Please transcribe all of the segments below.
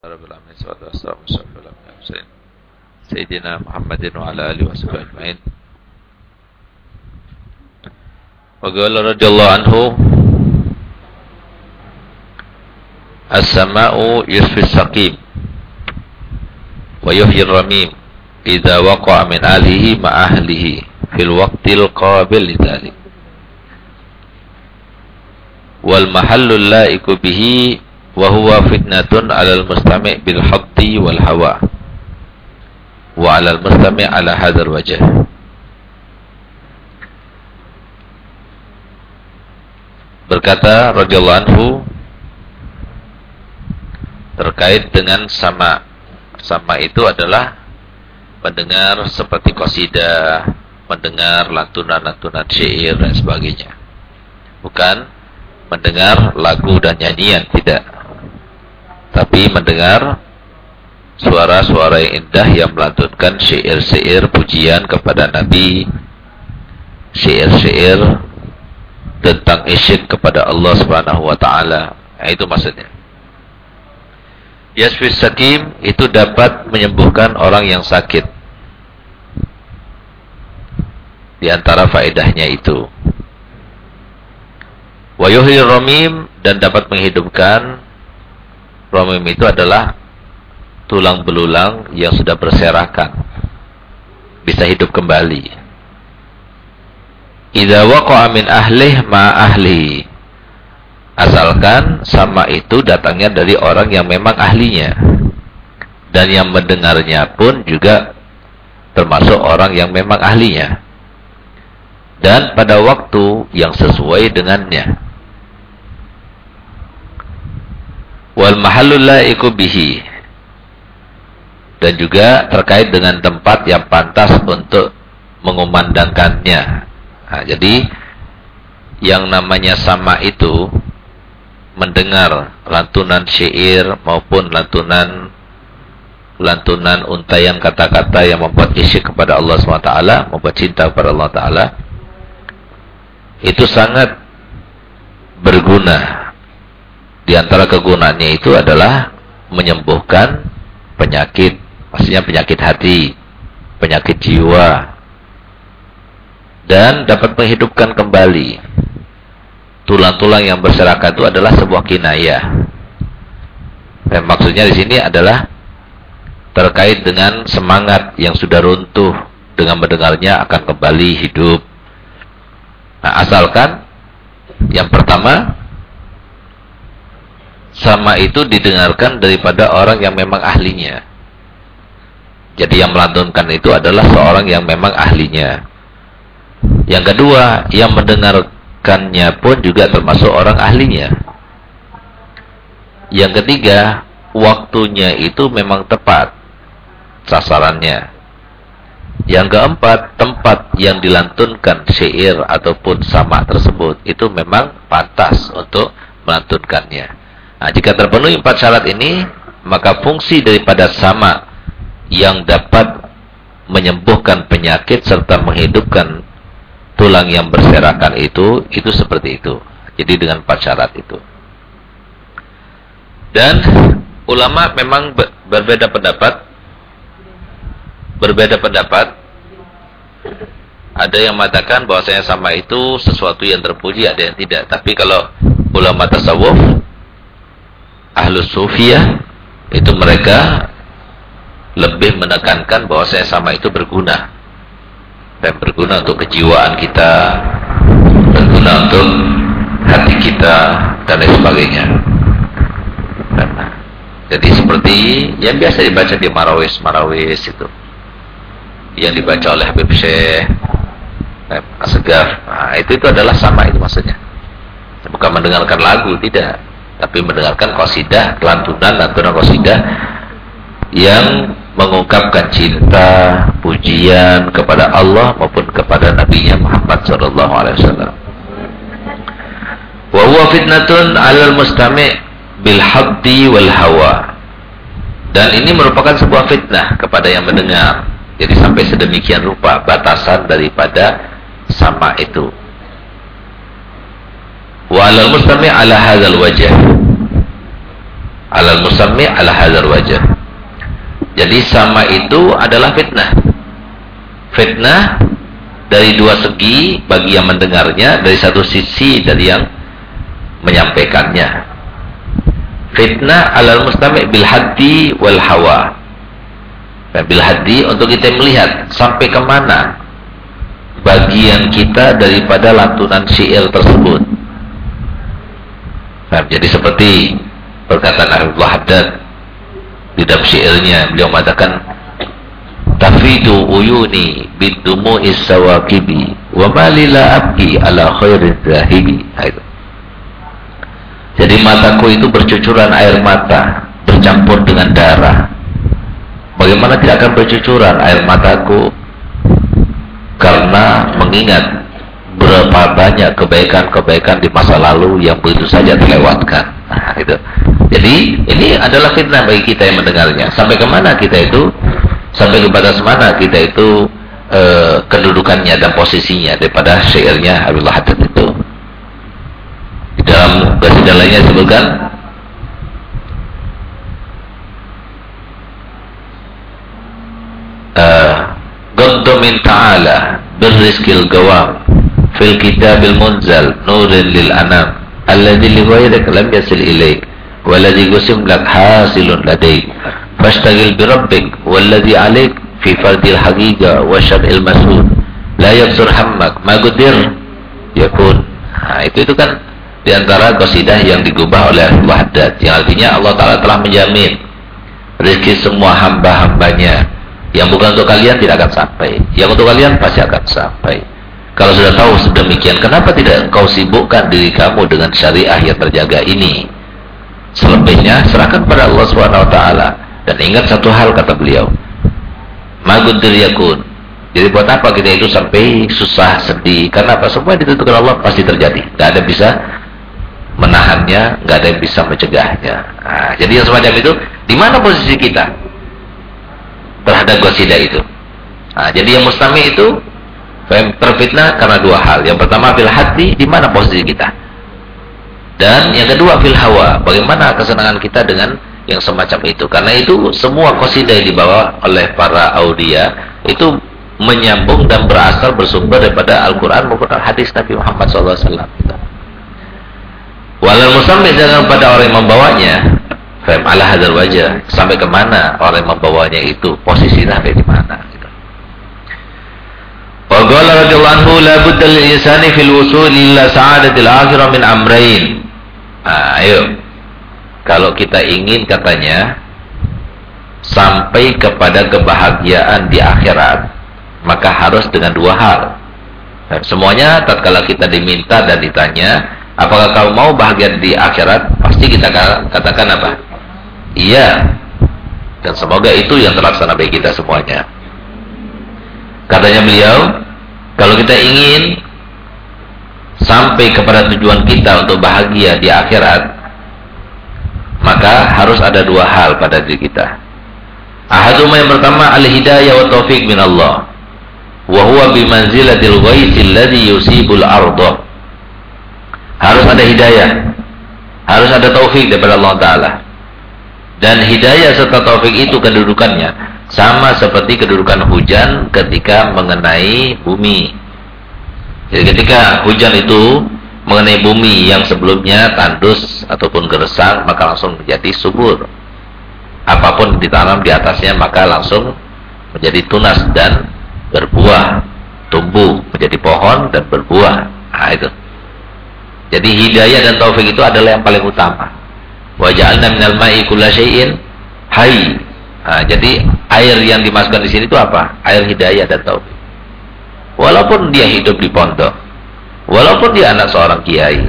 رب العالمين والصلاة والسلام على المرسلين سيدنا محمد وعلى آله وصحبه أجمعين. وقال رضي الله عنه السماء يشفي السقيم ويحيي الرميم إذا وقع من أهله مع أهله في الوقت القابل لذلك. والمحل اللائق به wa huwa fitnatun 'alal mustami' bil haddi wal hawa. Wa 'alal mustami' 'ala hadzal wajh. Berkata radhiyallahu anhu terkait dengan sama. Sama itu adalah mendengar seperti qasidah, mendengar lantunan-lantunan syair dan sebagainya. Bukan mendengar lagu dan nyanyian, tidak tapi mendengar suara-suara yang indah yang melantunkan syair-syair pujian kepada Nabi, syair-syair tentang isyik kepada Allah Subhanahu wa taala. Nah, itu maksudnya. Yasfis sakim itu dapat menyembuhkan orang yang sakit. Di antara faedahnya itu. Wa romim dan dapat menghidupkan Romim itu adalah tulang belulang yang sudah berserakan. Bisa hidup kembali. Idza waqa'a min ahlih ma ahli. Asalkan sama itu datangnya dari orang yang memang ahlinya. Dan yang mendengarnya pun juga termasuk orang yang memang ahlinya. Dan pada waktu yang sesuai dengannya. Wal mahallul laiku bihi dan juga terkait dengan tempat yang pantas untuk mengumandangkannya. Nah, jadi yang namanya sama itu mendengar lantunan syair maupun lantunan lantunan untayan kata-kata yang membuat isyik kepada Allah SWT, membuat cinta kepada Allah Taala, itu sangat berguna di antara kegunaannya itu adalah menyembuhkan penyakit, maksudnya penyakit hati, penyakit jiwa, dan dapat menghidupkan kembali. Tulang-tulang yang berserakan itu adalah sebuah kinayah. Dan maksudnya di sini adalah terkait dengan semangat yang sudah runtuh dengan mendengarnya akan kembali hidup. Nah, asalkan yang pertama sama itu didengarkan daripada orang yang memang ahlinya. Jadi yang melantunkan itu adalah seorang yang memang ahlinya. Yang kedua, yang mendengarkannya pun juga termasuk orang ahlinya. Yang ketiga, waktunya itu memang tepat sasarannya. Yang keempat, tempat yang dilantunkan syair ataupun sama tersebut itu memang pantas untuk melantunkannya. Nah, jika terpenuhi empat syarat ini, maka fungsi daripada sama yang dapat menyembuhkan penyakit serta menghidupkan tulang yang berserakan itu, itu seperti itu. Jadi dengan empat syarat itu. Dan ulama memang berbeda pendapat. Berbeda pendapat. Ada yang mengatakan bahwasanya sama itu sesuatu yang terpuji, ada yang tidak. Tapi kalau ulama tasawuf ahlus sufiyah itu mereka lebih menekankan bahwa saya sama itu berguna. Dan berguna untuk kejiwaan kita berguna untuk hati kita dan lain sebagainya. Nah, jadi seperti yang biasa dibaca di Marawis Marawis itu. Yang dibaca oleh Habib Syekh Asegaf nah, itu itu adalah sama itu maksudnya. Bukan mendengarkan lagu tidak tapi mendengarkan qasidah, lantunan lantunan qasidah yang mengungkapkan cinta, pujian kepada Allah maupun kepada Nabi Muhammad sallallahu alaihi. Wa huwa fitnatun 'alal mustami' bil haddi wal hawa. Dan ini merupakan sebuah fitnah kepada yang mendengar. Jadi sampai sedemikian rupa batasan daripada sama itu wa 'alal mustami' 'ala hadzal wajh alal musammi ala hadzal wajah. Jadi sama itu adalah fitnah. Fitnah dari dua segi bagi yang mendengarnya, dari satu sisi dari yang menyampaikannya. Fitnah alal mustami' bil haddi wal hawa. Dan bil haddi untuk kita melihat sampai ke mana bagian kita daripada lantunan syair tersebut. Nah, jadi seperti perkataan Abdullah Haddad di dalam syairnya beliau mengatakan tafidu uyuni bidumu isawakibi wa malila abki ala khairin zahibi nah, jadi mataku itu bercucuran air mata bercampur dengan darah. Bagaimana tidak akan bercucuran air mataku? Karena mengingat berapa banyak kebaikan-kebaikan di masa lalu yang begitu saja terlewatkan nah, itu jadi ini adalah fitnah bagi kita yang mendengarnya. Sampai ke mana kita itu? Sampai kepada semana kita itu e, kedudukannya dan posisinya daripada syairnya Abdullah Haddad itu. Dalam qasidah lainnya disebutkan Qaddu min ta'ala birrizqil gawam fil kitabil munzal nurin lil anam alladhi li ghayrik lam yasil ilaik walladhi gusim lak hasilun ladaik fashtagil bi rabbik walladhi alaik fi fardil haqiqa wa syad'il masud la yaksur hammak magudir yakun. Nah, itu itu kan di antara qasidah yang digubah oleh Wahdat, yang artinya Allah Ta'ala telah menjamin rezeki semua hamba-hambanya. Yang bukan untuk kalian tidak akan sampai yang untuk kalian pasti akan sampai kalau sudah tahu sedemikian kenapa tidak engkau sibukkan diri kamu dengan syariah yang terjaga ini Selebihnya serahkan pada Allah Subhanahu wa taala dan ingat satu hal kata beliau. Yakun. Jadi buat apa kita itu sampai susah, sedih? Karena apa? Semua ditentukan Allah pasti terjadi. Gak ada bisa menahannya, gak ada yang bisa mencegahnya. Nah, jadi yang semacam itu, di mana posisi kita terhadap gosida itu? Nah, jadi yang mustami itu terfitnah karena dua hal. Yang pertama fil hati, di mana posisi kita? Dan yang kedua fil hawa, bagaimana kesenangan kita dengan yang semacam itu. Karena itu semua qasidah yang dibawa oleh para aulia itu menyambung dan berasal bersumber daripada Al-Qur'an maupun hadis Nabi Muhammad SAW. Walau musammi jangan pada orang yang membawanya, faham ala hadal wajah, sampai ke mana orang yang membawanya itu, posisinya ada di mana. Qala radhiyallahu anhu la budda lil insani fil wusul ila sa'adatil akhirah min amrayn Nah, ayo. Kalau kita ingin katanya sampai kepada kebahagiaan di akhirat, maka harus dengan dua hal. Dan semuanya tatkala kita diminta dan ditanya, apakah kau mau bahagia di akhirat? Pasti kita katakan apa? Iya. Dan semoga itu yang terlaksana bagi kita semuanya. Katanya beliau, kalau kita ingin sampai kepada tujuan kita untuk bahagia di akhirat maka harus ada dua hal pada diri kita. Ahaduma yang pertama al-hidayah wa taufiq min Allah wa huwa bimanzilatil ghaisil ladzi yusibul arda. Harus ada hidayah. Harus ada taufik daripada Allah taala. Dan hidayah serta taufik itu kedudukannya sama seperti kedudukan hujan ketika mengenai bumi jadi ketika hujan itu mengenai bumi yang sebelumnya tandus ataupun gersang, maka langsung menjadi subur. Apa pun ditanam di atasnya maka langsung menjadi tunas dan berbuah, tumbuh menjadi pohon dan berbuah. Nah, itu. Jadi hidayah dan taufik itu adalah yang paling utama. Wa ja'alna minal ma'i kulla syai'in hayy. Nah, jadi air yang dimasukkan di sini itu apa? Air hidayah dan taufik. Walaupun dia hidup di pondok, walaupun dia anak seorang kiai,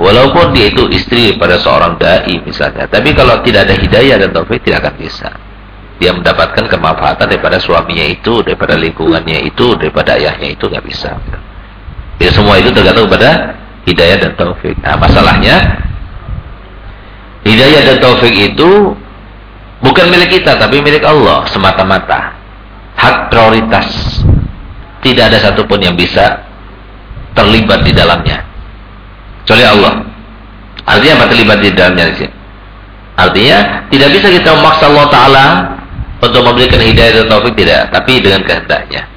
walaupun dia itu istri pada seorang dai misalnya, tapi kalau tidak ada hidayah dan taufik tidak akan bisa. Dia mendapatkan kemanfaatan daripada suaminya itu, daripada lingkungannya itu, daripada ayahnya itu nggak bisa. Ya semua itu tergantung pada hidayah dan taufik. Nah, masalahnya hidayah dan taufik itu bukan milik kita tapi milik Allah semata-mata. Hak prioritas tidak ada satupun yang bisa terlibat di dalamnya kecuali Allah artinya apa terlibat di dalamnya di sini Artinya tidak bisa kita memaksa Allah Taala untuk memberikan hidayah dan taufik tidak, tapi dengan kehendaknya.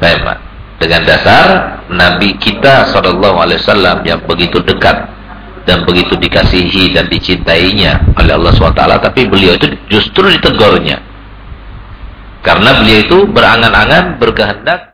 Baik, Pak. Dengan dasar Nabi kita Shallallahu Alaihi Wasallam yang begitu dekat dan begitu dikasihi dan dicintainya oleh Allah SWT, tapi beliau itu justru ditegurnya. Karena beliau itu berangan-angan, berkehendak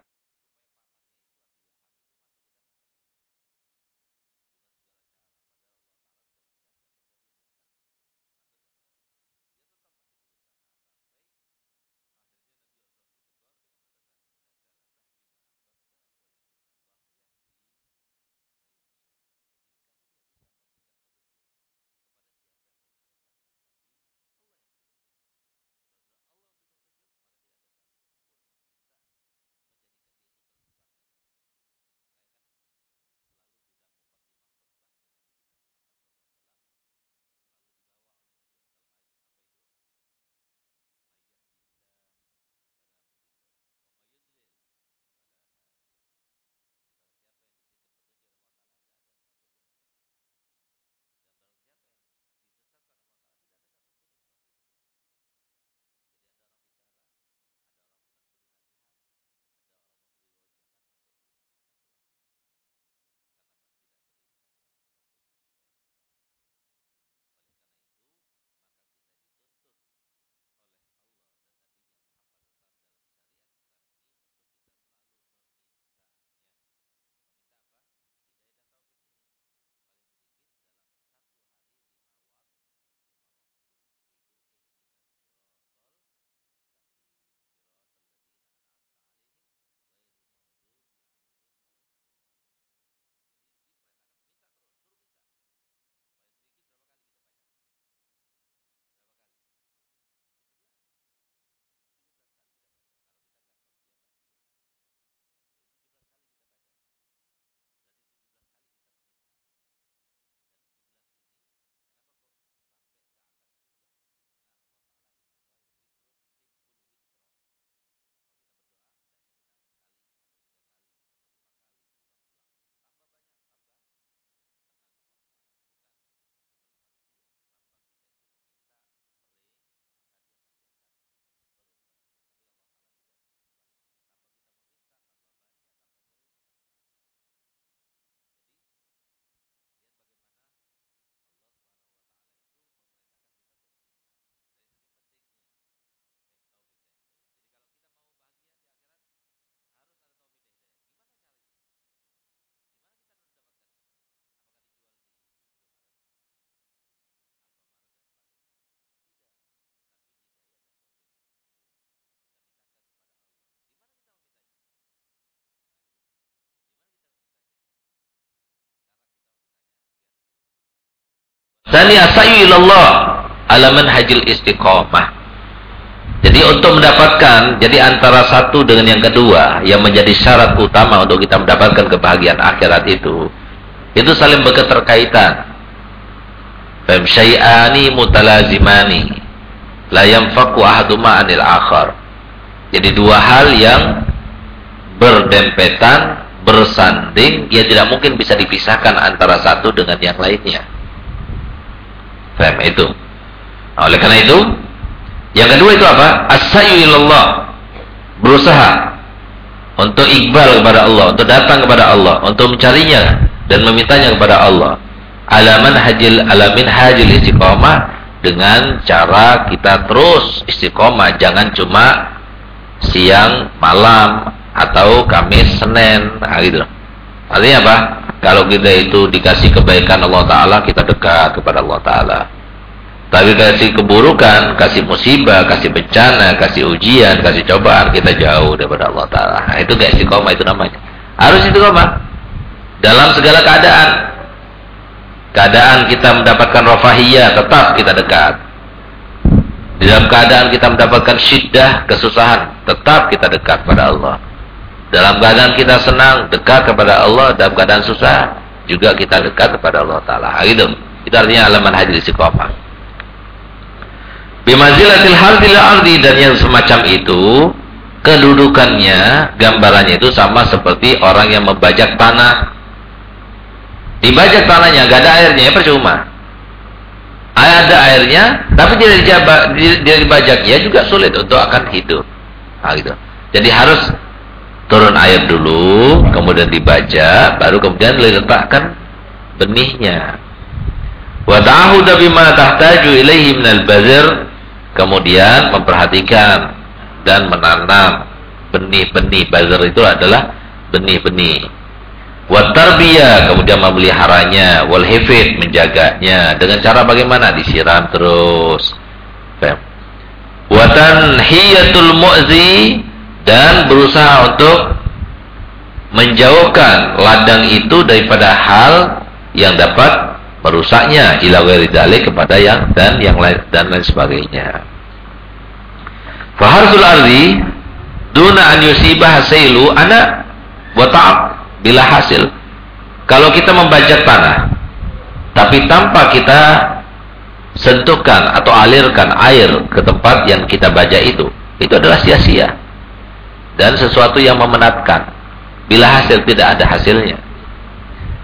Sani asayu ilallah alaman hajil istiqomah. Jadi untuk mendapatkan, jadi antara satu dengan yang kedua, yang menjadi syarat utama untuk kita mendapatkan kebahagiaan akhirat itu, itu saling berketerkaitan. Fem syai'ani mutalazimani, la yanfaku ahaduma anil akhar. Jadi dua hal yang berdempetan, bersanding, ya tidak mungkin bisa dipisahkan antara satu dengan yang lainnya. Faham itu. Nah, oleh karena itu, yang kedua itu apa? As-sa'yu ilallah. Berusaha untuk iqbal kepada Allah, untuk datang kepada Allah, untuk mencarinya dan memintanya kepada Allah. Alaman hajil alamin hajil istiqomah dengan cara kita terus istiqomah, jangan cuma siang, malam atau Kamis, Senin, nah gitu. Artinya apa? Kalau kita itu dikasih kebaikan Allah Ta'ala, kita dekat kepada Allah Ta'ala. Tapi kasih keburukan, kasih musibah, kasih bencana, kasih ujian, kasih cobaan, kita jauh daripada Allah Ta'ala. Nah, itu gak istiqomah itu namanya. Harus istiqomah. Dalam segala keadaan. Keadaan kita mendapatkan rofahiyah, tetap kita dekat. Dalam keadaan kita mendapatkan syiddah, kesusahan, tetap kita dekat pada Allah. Dalam keadaan kita senang, dekat kepada Allah. Dalam keadaan susah, juga kita dekat kepada Allah Ta'ala. Gitu. Itu artinya alaman hadir istiqomah. Bimazilatil hardil ardi dan yang semacam itu, kedudukannya, gambarannya itu sama seperti orang yang membajak tanah. Dibajak tanahnya, gak ada airnya, ya percuma. ada airnya tapi tidak dibajak ya juga sulit untuk akan hidup nah, gitu jadi harus turun air dulu kemudian dibajak baru kemudian diletakkan benihnya wa ta'ahuda bima tahtaju ilaihi minal bazir kemudian memperhatikan dan menanam benih-benih bazir itu adalah benih-benih Wat tarbiyah kemudian memeliharanya, wal hifid menjaganya dengan cara bagaimana? Disiram terus. Watan hiyatul mu'zi dan berusaha untuk menjauhkan ladang itu daripada hal yang dapat merusaknya ila ghairi kepada yang dan yang lain dan lain sebagainya. Faharsul ardi duna an yusibah sailu ana wa ta'ab bila hasil kalau kita membajak tanah tapi tanpa kita sentuhkan atau alirkan air ke tempat yang kita bajak itu itu adalah sia-sia dan sesuatu yang memenatkan bila hasil tidak ada hasilnya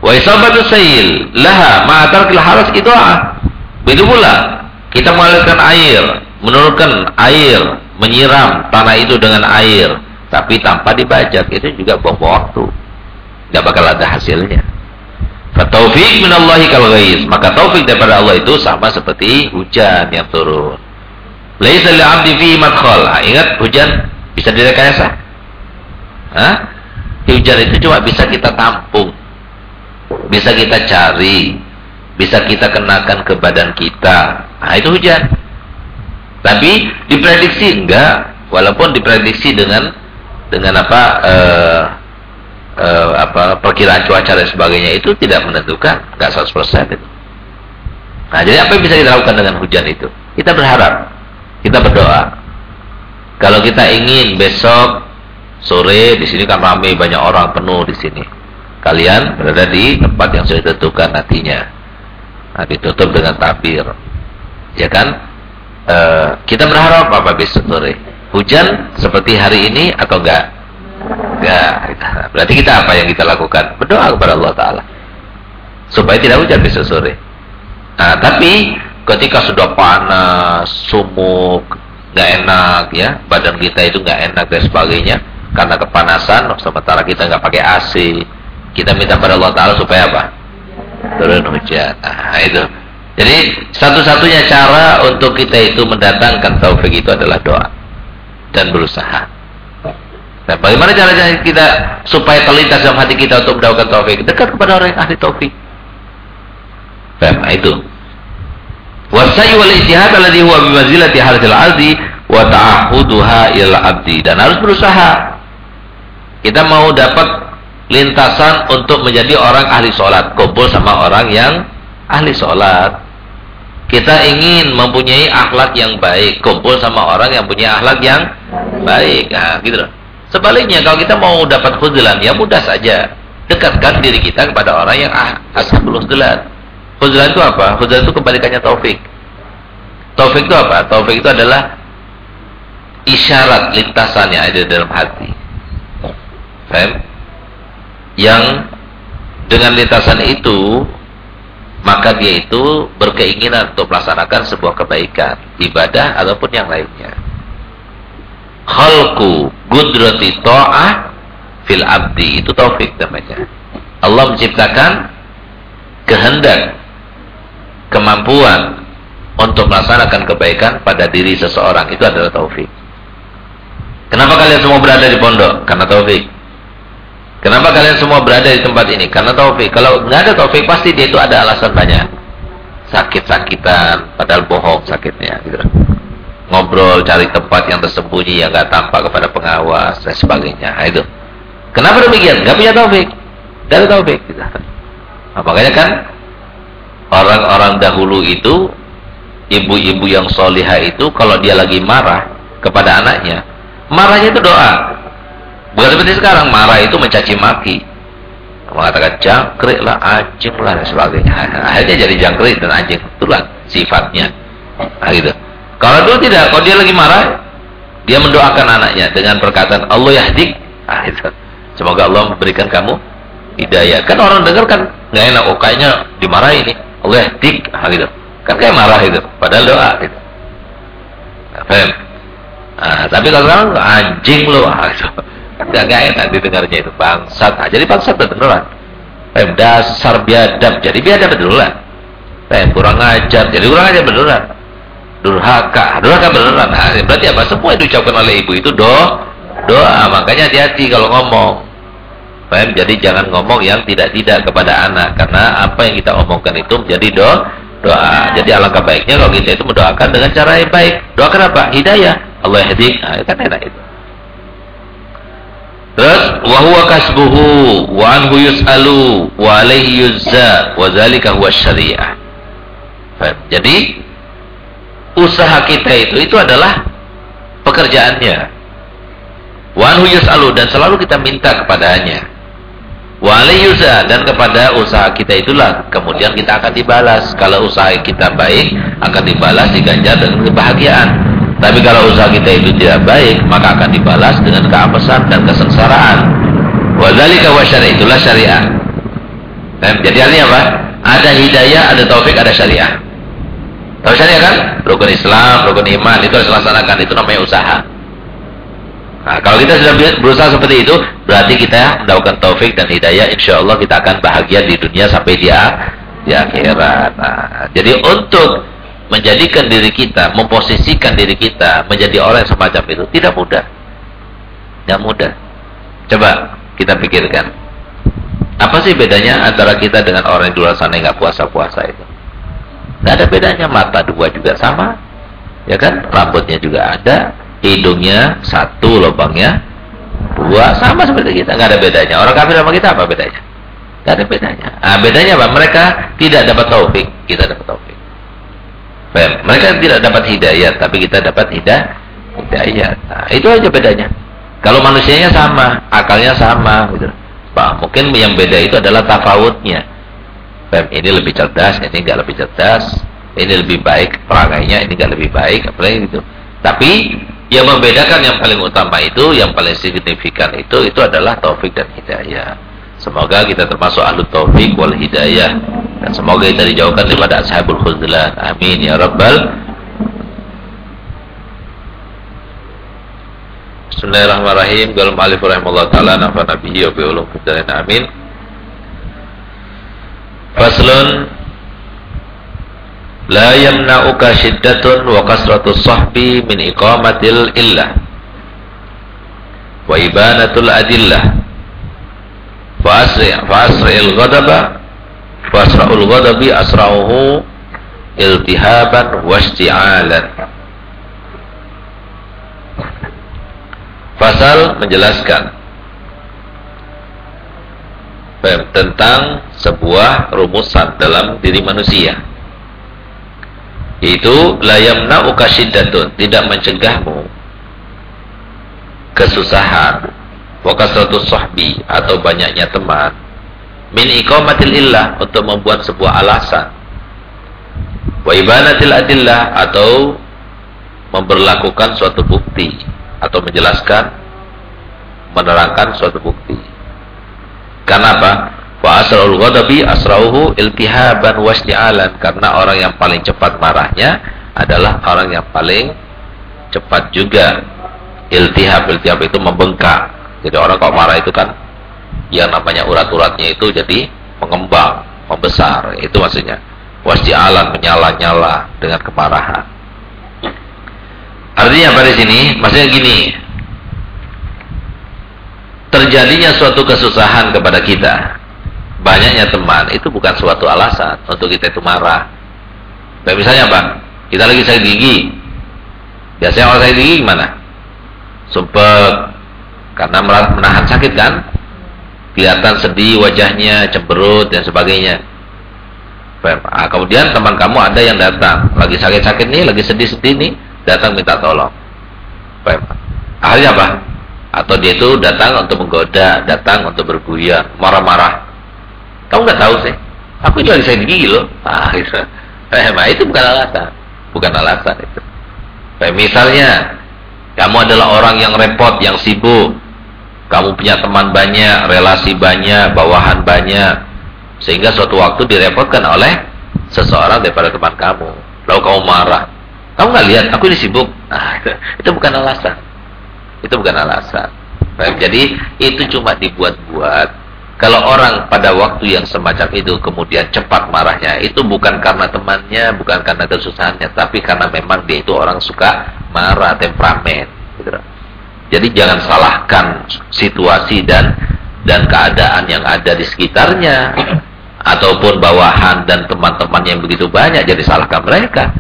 wa isabatu sayil laha ma'atarkil haras ah begitu pula kita mengalirkan air menurunkan air menyiram tanah itu dengan air tapi tanpa dibajak itu juga buang waktu nggak bakal ada hasilnya. Fataufik minallahi kal ghaiz. Maka taufik daripada Allah itu sama seperti hujan yang turun. Laisa lil 'abdi fihi madkhal. Nah, ingat hujan bisa direkayasa. Hah? Hujan itu cuma bisa kita tampung. Bisa kita cari. Bisa kita kenakan ke badan kita. Nah, itu hujan. Tapi diprediksi enggak, walaupun diprediksi dengan dengan apa? Eh, uh, apa perkiraan cuaca dan sebagainya itu tidak menentukan, nggak 100% itu. Nah, jadi apa yang bisa kita lakukan dengan hujan itu? Kita berharap, kita berdoa. Kalau kita ingin besok sore di sini kan ramai banyak orang penuh di sini. Kalian berada di tempat yang sudah ditentukan nantinya. Nah, ditutup dengan tabir. Ya kan? E, kita berharap apa besok sore? Hujan seperti hari ini atau enggak? Ya, berarti kita apa yang kita lakukan? Berdoa kepada Allah Taala supaya tidak hujan besok sore. Nah, tapi ketika sudah panas, sumuk, nggak enak ya, badan kita itu nggak enak dan sebagainya karena kepanasan, sementara kita nggak pakai AC, kita minta pada Allah Taala supaya apa? Turun hujan. Nah, itu. Jadi satu-satunya cara untuk kita itu mendatangkan taufik itu adalah doa dan berusaha. Nah, bagaimana caranya kita supaya terlintas dalam hati kita untuk mendapatkan taufik? Dekat kepada orang yang ahli taufik. Nah, itu. Wasai wal ijtihad alladhi huwa bi manzilati halatil ardi wa ta'ahuduha ila abdi dan harus berusaha. Kita mau dapat lintasan untuk menjadi orang ahli sholat, kumpul sama orang yang ahli sholat. Kita ingin mempunyai akhlak yang baik, kumpul sama orang yang punya akhlak yang baik. Nah, gitu loh. Sebaliknya kalau kita mau dapat khuzlan ya mudah saja. Dekatkan diri kita kepada orang yang ah, ashabul khuzlan. Khuzlan itu apa? Khuzlan itu kebalikannya taufik. Taufik itu apa? Taufik itu adalah isyarat lintasan yang ada dalam hati. Faham? Yang dengan lintasan itu maka dia itu berkeinginan untuk melaksanakan sebuah kebaikan, ibadah ataupun yang lainnya. Khalqu gudrati ta'ah fil abdi itu taufik namanya. Allah menciptakan kehendak kemampuan untuk melaksanakan kebaikan pada diri seseorang itu adalah taufik. Kenapa kalian semua berada di pondok? Karena taufik kenapa kalian semua berada di tempat ini? Karena taufik. Kalau nggak ada taufik pasti dia itu ada alasan banyak. Sakit-sakitan padahal bohong sakitnya gitu. Ngobrol cari tempat yang tersembunyi yang nggak tampak kepada pengawas dan sebagainya nah, itu. Kenapa demikian? Nggak punya taufik. Nggak ada taufik gitu. nah, makanya kan orang-orang dahulu itu ibu-ibu yang solihah itu kalau dia lagi marah kepada anaknya marahnya itu doa bukan seperti sekarang marah itu mencaci maki mengatakan jangkrik lah anjing lah dan sebagainya akhirnya jadi jangkrik dan anjing itulah sifatnya nah, gitu kalau dulu tidak, kalau dia lagi marah, dia mendoakan anaknya dengan perkataan Allah yahdik. Ah, itu. Semoga Allah memberikan kamu hidayah. Kan orang dengar kan nggak enak, oh kayaknya dimarahi ini. Allah yahdik. Ah, gitu. Kan kayak marah itu, padahal doa gitu. Paham? Nah, tapi kalau sekarang anjing lo, ah, gitu. Gak, gak enak didengarnya itu bangsat. Nah, jadi bangsat beneran. Paham? Dasar biadab, jadi biadab beneran. Paham? Kurang ajar, jadi kurang ajar beneran. Durhaka, durhaka beneran. Nah, berarti apa? Semua yang diucapkan oleh ibu itu doa, doa. Makanya hati-hati kalau ngomong. Paham? Jadi jangan ngomong yang tidak-tidak kepada anak karena apa yang kita omongkan itu menjadi doa. Doa. Jadi alangkah baiknya kalau kita itu mendoakan dengan cara yang baik. Doakan apa? Hidayah. Allah yahdi. Nah, kan enak itu. Terus wa huwa kasbuhu wa anhu yus'alu wa yuzza wa zalika huwa syariah. Jadi usaha kita itu itu adalah pekerjaannya. Wa anhu yus'alu dan selalu kita minta kepadanya. Waliyuza dan kepada usaha kita itulah kemudian kita akan dibalas. Kalau usaha kita baik akan dibalas diganjar dengan kebahagiaan. Tapi kalau usaha kita itu tidak baik maka akan dibalas dengan keapesan dan kesengsaraan. Wadzalika wa syari itulah syariah. Jadi artinya apa? Ada hidayah, ada taufik, ada syariah. Tahu syariah kan? Rukun Islam, rukun iman itu harus dilaksanakan. Itu namanya usaha. Nah, kalau kita sudah berusaha seperti itu, berarti kita mendapatkan taufik dan hidayah. Insya Allah kita akan bahagia di dunia sampai dia di akhirat. Nah, jadi untuk menjadikan diri kita, memposisikan diri kita menjadi orang yang semacam itu tidak mudah. Tidak mudah. Coba kita pikirkan. Apa sih bedanya antara kita dengan orang yang di luar sana yang nggak puasa-puasa itu? Tidak ada bedanya. Mata dua juga sama. Ya kan? Rambutnya juga ada hidungnya satu lubangnya dua sama seperti kita nggak ada bedanya orang kafir sama kita apa bedanya nggak ada bedanya ah bedanya apa mereka tidak dapat taufik kita dapat taufik mereka tidak dapat hidayah tapi kita dapat hidayah. Hidayah. Nah, itu aja bedanya. Kalau manusianya sama akalnya sama gitu. Pak, mungkin yang beda itu adalah tafawutnya. Fem, ini lebih cerdas ini nggak lebih cerdas. Ini lebih baik perangainya ini nggak lebih baik apa gitu. Tapi yang membedakan yang paling utama itu, yang paling signifikan itu, itu adalah taufik dan hidayah. Semoga kita termasuk ahlu taufik wal hidayah. Dan semoga kita dijauhkan daripada ashabul khuzlan. Amin ya rabbal. Bismillahirrahmanirrahim. Galam alif rahimahullah ta'ala nafa nabihi wa bi'ulum amin. Faslun la yamna'uka shiddatun wa kasratu sahbi min iqamatil illah wa ibanatul adillah fa asri fa asri'il ghadaba fa asra'ul ghadabi asra'uhu iltihaban wa isti'alan. Fasal menjelaskan tentang sebuah rumusan dalam diri manusia. Itu layamna ukashidatun tidak mencegahmu kesusahan wakasratu sahbi atau banyaknya teman. Min iqamatil illah untuk membuat sebuah alasan. Wa ibanatil adillah atau memperlakukan suatu bukti. Atau menjelaskan menerangkan suatu bukti. Karena apa? Wa asra'ul ghadabi asra'uhu iltihaban wasdi'alan karena orang yang paling cepat marahnya adalah orang yang paling cepat juga. Iltihab iltihab itu membengkak. Jadi orang kalau marah itu kan yang namanya urat-uratnya itu jadi mengembang, membesar. Itu maksudnya. Wasdi'alan menyala-nyala dengan kemarahan. Artinya pada sini maksudnya gini. Terjadinya suatu kesusahan kepada kita banyaknya teman itu bukan suatu alasan untuk kita itu marah. Kayak misalnya apa? Kita lagi sakit gigi. Biasanya orang sakit gigi gimana? Sumpah karena menahan sakit kan? Kelihatan sedih wajahnya, cemberut dan sebagainya. Nah, kemudian teman kamu ada yang datang, lagi sakit-sakit nih, lagi sedih-sedih nih, datang minta tolong. Akhirnya apa? Atau dia itu datang untuk menggoda, datang untuk berguyon, marah-marah. Kamu nggak tahu sih. Aku saya gigi loh. Ah, itu. Eh, nah, itu bukan alasan. Bukan alasan itu. Misalnya, kamu adalah orang yang repot, yang sibuk. Kamu punya teman banyak, relasi banyak, bawahan banyak. Sehingga suatu waktu direpotkan oleh seseorang daripada teman kamu. Lalu kamu marah. Kamu nggak lihat, aku ini sibuk. Nah, itu bukan alasan. Itu bukan alasan. Jadi itu cuma dibuat-buat. Kalau orang pada waktu yang semacam itu kemudian cepat marahnya, itu bukan karena temannya, bukan karena kesusahannya, tapi karena memang dia itu orang suka marah, temperamen. Gitu. Jadi jangan salahkan situasi dan dan keadaan yang ada di sekitarnya ataupun bawahan dan teman-teman yang begitu banyak jadi salahkan mereka.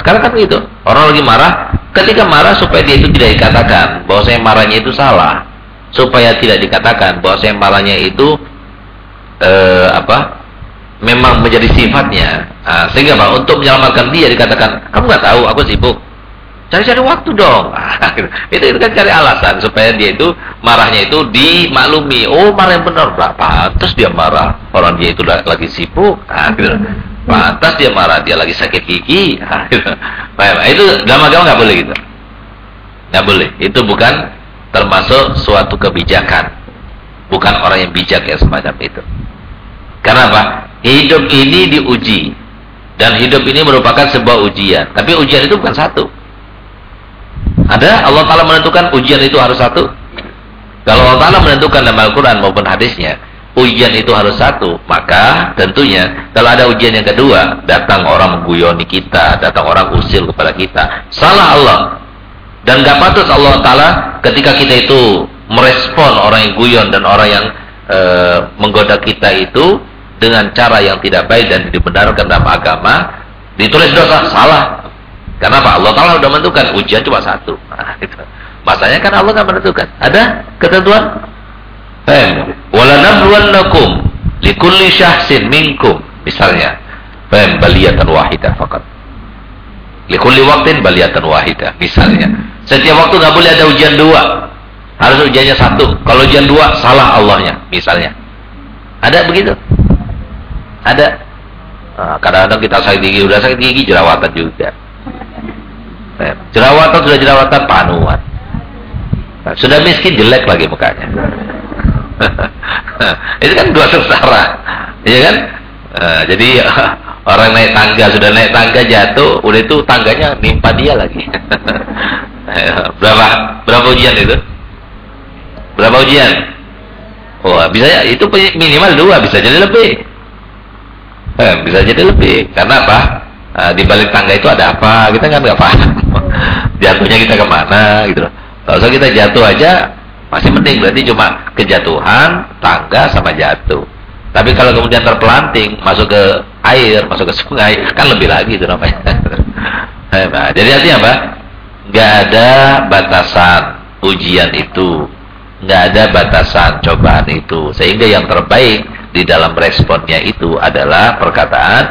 Sekarang kan gitu. Orang lagi marah, ketika marah supaya dia itu tidak dikatakan bahwa saya marahnya itu salah. Supaya tidak dikatakan bahwa saya marahnya itu eh, apa? memang menjadi sifatnya. Nah, sehingga Pak, untuk menyelamatkan dia dikatakan, kamu nggak tahu, aku sibuk. Cari-cari waktu dong. itu, itu kan cari alasan supaya dia itu marahnya itu dimaklumi. Oh marah yang benar. Pantas dia marah. Orang dia itu lagi sibuk. Nah. Pantas dia marah. Dia lagi sakit gigi. Nah, itu dalam agama nggak boleh gitu. Nggak boleh. Itu bukan termasuk suatu kebijakan. Bukan orang yang bijak ya semacam itu. Karena apa? Hidup ini diuji. Dan hidup ini merupakan sebuah ujian. Tapi ujian itu bukan satu ada Allah Ta'ala menentukan ujian itu harus satu. Kalau Allah Ta'ala menentukan dalam Al-Quran maupun hadisnya, ujian itu harus satu, maka tentunya kalau ada ujian yang kedua, datang orang mengguyoni kita, datang orang usil kepada kita. Salah Allah. Dan gak patut Allah Ta'ala ketika kita itu merespon orang yang guyon dan orang yang e, menggoda kita itu dengan cara yang tidak baik dan dibenarkan dalam agama, ditulis dosa, salah. Kenapa? Allah Ta'ala sudah menentukan ujian cuma satu. Nah, itu. Masanya kan Allah nggak menentukan. Ada ketentuan? Fahim. Walanabluwannakum likulli syahsin minkum. Misalnya. Fahim. Baliyatan wahidah fakat. Likulli waktin baliyatan wahidah. Misalnya. Setiap waktu nggak boleh ada ujian dua. Harus ujiannya satu. Kalau ujian dua, salah Allahnya. Misalnya. Ada begitu? Ada. Nah, kadang-kadang kita sakit gigi, udah sakit gigi jerawatan juga. Jerawatan sudah jerawatan panuan. Sudah miskin jelek lagi mukanya. itu kan dua sengsara. Iya kan? Nah, jadi orang naik tangga sudah naik tangga jatuh, udah itu tangganya nimpa dia lagi. berapa berapa ujian itu? Berapa ujian? Oh, bisa ya itu minimal dua, bisa jadi lebih. Eh, bisa jadi lebih. Karena apa? Nah, di balik tangga itu ada apa? Kita kan nggak paham. Jatuhnya kita ke mana gitu loh. Kalau kita jatuh aja masih mending berarti cuma kejatuhan, tangga sama jatuh. Tapi kalau kemudian terpelanting masuk ke air, masuk ke sungai, kan lebih lagi itu namanya. nah, jadi artinya apa? Gak ada batasan ujian itu, gak ada batasan cobaan itu, sehingga yang terbaik di dalam responnya itu adalah perkataan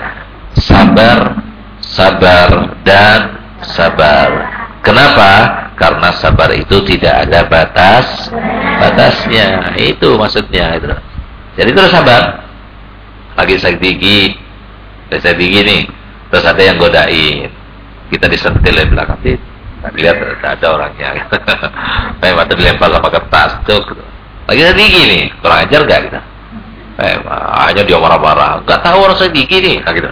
sabar sabar dan sabar. Kenapa? Karena sabar itu tidak ada batas batasnya. Itu maksudnya itu. Jadi terus sabar. Lagi sakit gigi, sakit gigi nih. Terus ada yang godain. Kita disentil di belakang lihat ada orangnya. Kayak mata dilempar sama kertas. Tuh. Lagi sakit gigi nih. Kurang ajar gak kita? Eh, hanya dia marah-marah. Gak tahu orang sakit gigi nih. Nah, gitu.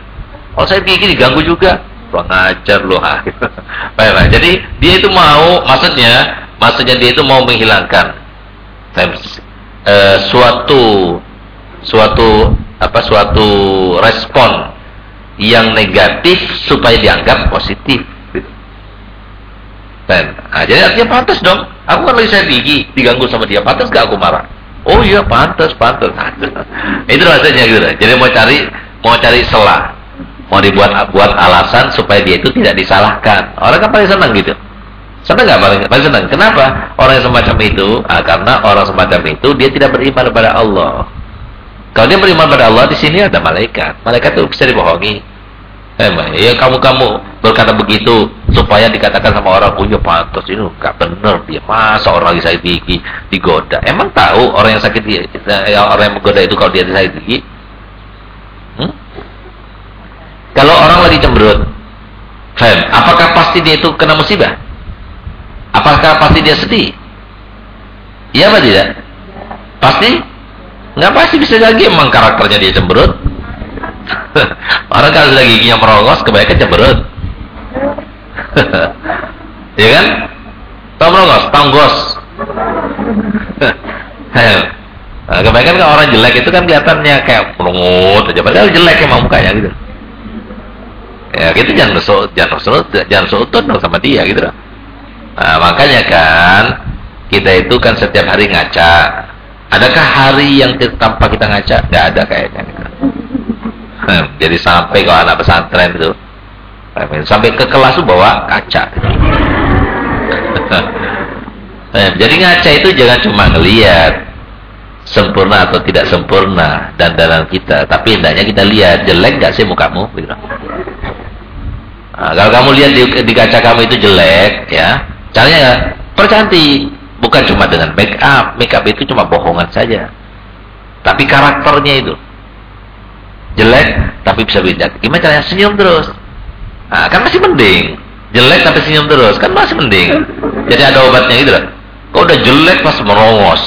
Oh saya gigi diganggu juga. Kurang ajar loh. Baiklah. Jadi dia itu mau, maksudnya, maksudnya dia itu mau menghilangkan eh, suatu suatu apa suatu respon yang negatif supaya dianggap positif. Dan, nah, jadi artinya pantas dong. Aku lagi saya gigi diganggu sama dia, pantas gak aku marah? Oh iya pantas, pantas. itu rasanya gitu. Jadi mau cari mau cari celah mau dibuat buat alasan supaya dia itu tidak disalahkan. Orang kan paling senang gitu. Senang nggak paling, paling senang? Kenapa? Orang yang semacam itu, ah, karena orang semacam itu dia tidak beriman kepada Allah. Kalau dia beriman kepada Allah, di sini ada malaikat. Malaikat itu bisa dibohongi. Eh, ya kamu kamu berkata begitu supaya dikatakan sama orang, oh ya pantas ini nggak benar dia masa orang yang sakit gigi digoda. Emang tahu orang yang sakit gigi, eh, orang yang menggoda itu kalau dia sakit gigi? Kalau orang lagi cemberut, faham? Apakah pasti dia itu kena musibah? Apakah pasti dia sedih? Iya apa tidak? Pasti? Nggak pasti bisa lagi emang karakternya dia cemberut. Orang kalau sudah giginya merongos, kebanyakan cemberut. ya kan? Tahu merongos, tanggos. nah, kebanyakan kan orang jelek itu kan kelihatannya kayak merungut aja, padahal jelek emang mukanya gitu. Ya gitu jangan rusuk, jangan rusuk, jangan sutun sama dia gitu Nah, makanya kan kita itu kan setiap hari ngaca. Adakah hari yang tanpa kita ngaca? Gak ada kayaknya gitu. Hmm, jadi sampai kalau anak pesantren itu sampai ke kelas itu bawa kaca. Hmm, jadi ngaca itu jangan cuma ngelihat sempurna atau tidak sempurna dan dalam kita, tapi hendaknya kita lihat jelek gak sih mukamu gitu. Nah, kalau kamu lihat di, di kaca kamu itu jelek, ya, caranya percantik. Bukan cuma dengan make up. Make up itu cuma bohongan saja. Tapi karakternya itu. Jelek, tapi bisa beda. Gimana caranya? Senyum terus. Nah, kan masih mending. Jelek tapi senyum terus. Kan masih mending. Jadi ada obatnya gitu loh. Kau udah jelek pas merongos.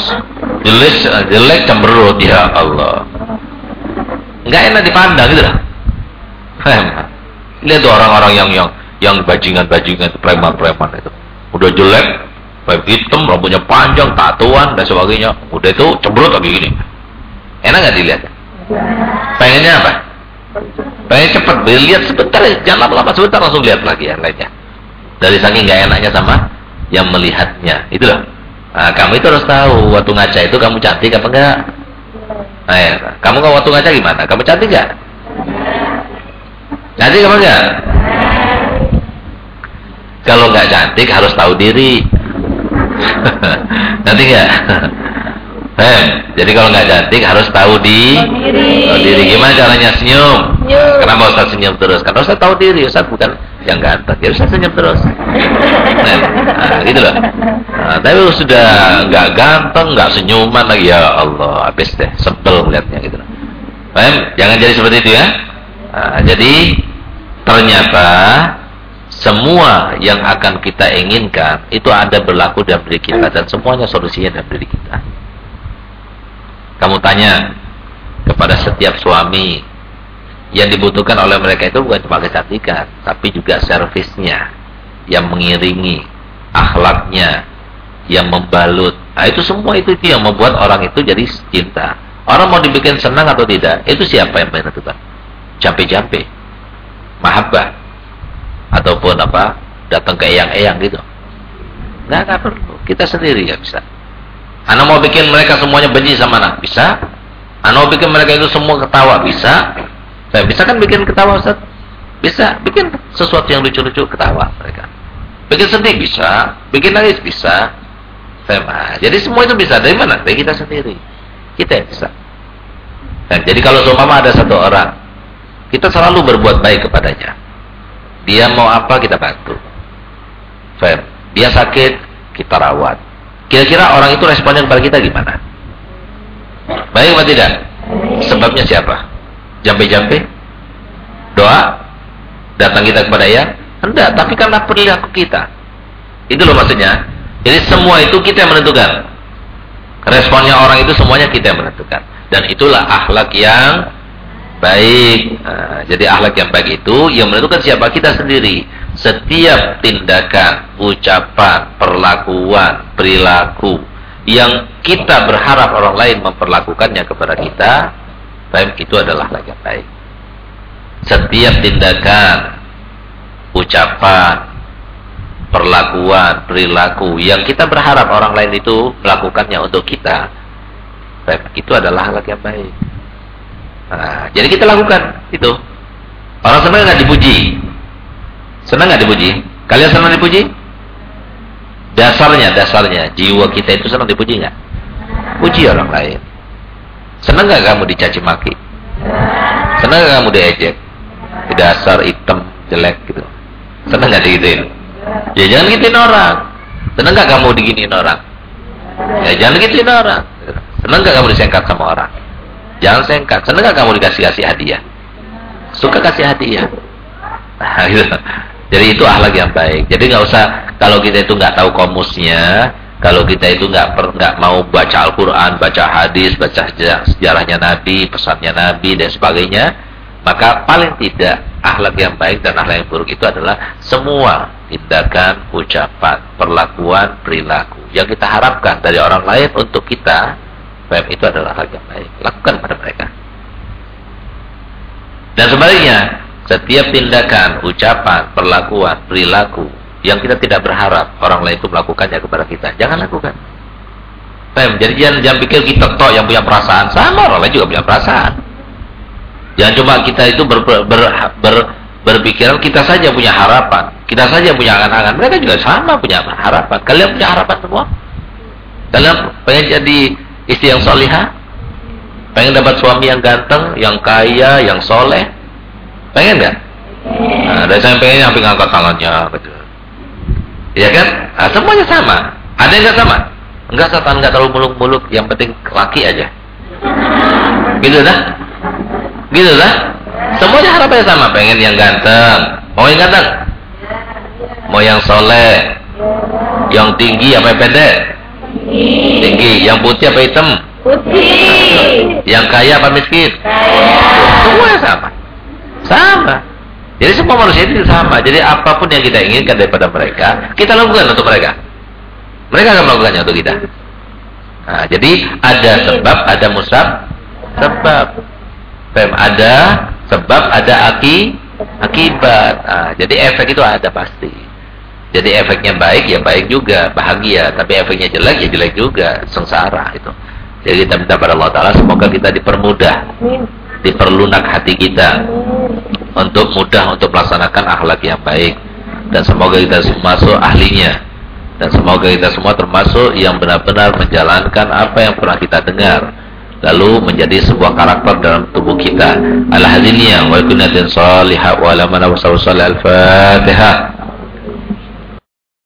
Jelek, jelek cemberut. Ya Allah. Enggak enak dipandang gitu loh. Lihat orang-orang yang yang yang bajingan-bajingan preman-preman itu. Udah jelek, Pipe hitam, rambutnya panjang, tatuan dan sebagainya. Udah itu cemberut lagi gini. Enak nggak dilihat? Pengennya apa? Pengen cepet, lihat sebentar, jangan lama-lama sebentar langsung lihat lagi yang lainnya. Dari saking nggak enaknya sama yang melihatnya, itu loh. Nah, kamu itu harus tahu waktu ngaca itu kamu cantik apa enggak? Nah, ya. kamu kalau waktu ngaca gimana? Kamu cantik enggak? Cantik apa enggak? Kalau nggak cantik harus tahu diri. Nanti nggak? Eh, jadi kalau nggak cantik harus tahu di diri. Tahu diri. Gimana caranya senyum? senyum. Kenapa Ustaz senyum terus? Karena Ustaz tahu diri, Ustaz bukan yang ganteng. Ya Ustaz senyum terus. Nah, nah gitu loh. Nah, tapi sudah nggak ganteng, nggak senyuman lagi ya Allah, habis deh, sebel melihatnya gitu. Paham? Jangan jadi seperti itu ya. Nah, jadi ternyata semua yang akan kita inginkan itu ada berlaku dalam diri kita dan semuanya solusinya dalam diri kita. Kamu tanya kepada setiap suami yang dibutuhkan oleh mereka itu bukan cuma kecantikan, tapi juga servisnya yang mengiringi, akhlaknya yang membalut. Nah, itu semua itu, yang membuat orang itu jadi cinta. Orang mau dibikin senang atau tidak, itu siapa yang menentukan? Jampe-jampe. Mahabbah ataupun apa datang ke eyang-eyang gitu. Nggak nggak perlu. Kita sendiri ya bisa. Anak mau bikin mereka semuanya benci sama anak bisa. Anak mau bikin mereka itu semua ketawa bisa. Saya bisa kan bikin ketawa Ustaz? Bisa. Bikin sesuatu yang lucu-lucu ketawa mereka. Bikin sedih bisa. Bikin nangis bisa. Fema. jadi semua itu bisa. Dari mana? Dari kita sendiri. Kita yang bisa. Dan jadi kalau seumpama ada satu orang kita selalu berbuat baik kepadanya dia mau apa kita bantu. Fair. Dia sakit, kita rawat. Kira-kira orang itu responnya kepada kita gimana? Baik apa tidak? Sebabnya siapa? Jampe-jampe? Doa? Datang kita kepada ya? Enggak, tapi karena perilaku kita. Itu loh maksudnya. Jadi semua itu kita yang menentukan. Responnya orang itu semuanya kita yang menentukan. Dan itulah akhlak yang baik. Nah, jadi akhlak yang baik itu yang menentukan siapa kita sendiri. Setiap tindakan, ucapan, perlakuan, perilaku yang kita berharap orang lain memperlakukannya kepada kita, baik itu adalah akhlak yang baik. Setiap tindakan, ucapan, perlakuan, perilaku yang kita berharap orang lain itu melakukannya untuk kita, baik itu adalah akhlak yang baik. Nah, jadi kita lakukan itu. Orang senang nggak dipuji? Senang nggak dipuji? Kalian senang dipuji? Dasarnya, dasarnya jiwa kita itu senang dipuji nggak? Puji orang lain. Senang nggak kamu dicaci maki? Senang nggak kamu diejek? Di dasar hitam jelek gitu. Senang nggak digituin? Ya jangan gituin orang. Senang nggak kamu diginiin orang? Ya jangan gituin orang. Senang nggak kamu disengkat sama orang? Jangan sengkat. Senang gak kamu dikasih-kasih hadiah? Suka kasih hadiah. Nah, gitu. Jadi itu ahlak yang baik. Jadi nggak usah kalau kita itu nggak tahu komusnya, kalau kita itu nggak nggak mau baca Al-Quran, baca hadis, baca sejarahnya Nabi, pesannya Nabi dan sebagainya, Maka paling tidak akhlak yang baik dan akhlak yang buruk itu adalah semua tindakan, ucapan, perlakuan, perilaku yang kita harapkan dari orang lain untuk kita, faham itu adalah akhlak yang baik. Lakukan pada mereka. Dan sebaliknya, setiap tindakan, ucapan, perlakuan, perilaku yang kita tidak berharap orang lain itu melakukannya kepada kita, jangan lakukan. Faham? Jadi jangan, jangan pikir kita tok yang punya perasaan, sama orang lain juga punya perasaan. Jangan cuma kita itu ber, ber, ber, ber, berpikiran kita saja punya harapan, kita saja punya angan-angan. Mereka juga sama punya harapan. Kalian punya harapan semua? Kalian pengen jadi istri yang solihah? Pengen dapat suami yang ganteng, yang kaya, yang soleh? Pengen nggak? Nah, dari saya pengen sampai ngangkat tangannya, gitu. Ya kan? Nah, semuanya sama. Ada yang nggak sama? Enggak setan nggak terlalu muluk-muluk, yang penting laki aja. Gitu dah. Gitu lah. Semuanya harapannya sama, pengen yang ganteng. Mau yang ganteng? Mau yang soleh? Yang tinggi apa yang pendek? Tinggi. Yang putih apa hitam? Putih. Yang kaya apa miskin? Kaya. Semuanya sama. Sama. Jadi semua manusia itu sama. Jadi apa pun yang kita inginkan daripada mereka, kita lakukan untuk mereka. Mereka akan melakukannya untuk kita. Nah, jadi ada sebab, ada musab, sebab. Fem ada sebab ada aki akibat. Nah, jadi efek itu ada pasti. Jadi efeknya baik ya baik juga, bahagia. Tapi efeknya jelek ya jelek juga, sengsara itu. Jadi kita minta pada Allah Taala semoga kita dipermudah, diperlunak hati kita. Untuk mudah untuk melaksanakan akhlak yang baik. Dan semoga kita masuk ahlinya. Dan semoga kita semua termasuk yang benar-benar menjalankan apa yang pernah kita dengar. Lalu menjadi sebuah karakter dalam tubuh kita. Al-hadiniya wa kunatin salihah wa lamana wa al-fatihah.